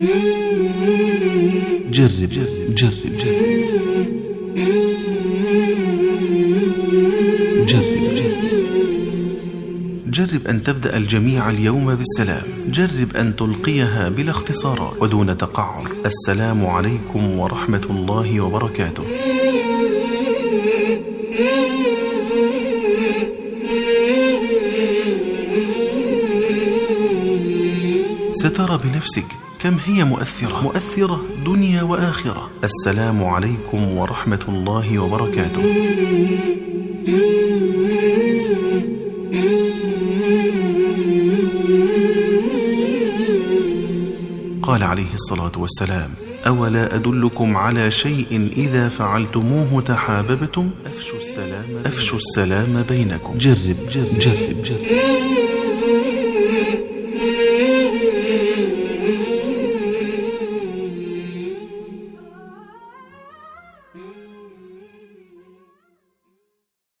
جرب جرب جرب. جرب جرب. جرب جرب أن تبدأ الجميع اليوم بالسلام. جرب أن تلقيها بلا اختصارات ودون تقعر. السلام عليكم ورحمة الله وبركاته. سترى بنفسك كم هي مؤثرة؟ مؤثرة دنيا وآخرة. السلام عليكم ورحمة الله وبركاته. قال عليه الصلاة والسلام أولا أدلكم على شيء إذا فعلتموه تحاببتم؟ أفشوا السلام أفشوا السلام بينكم. جرب جرب جرب. جرب mm.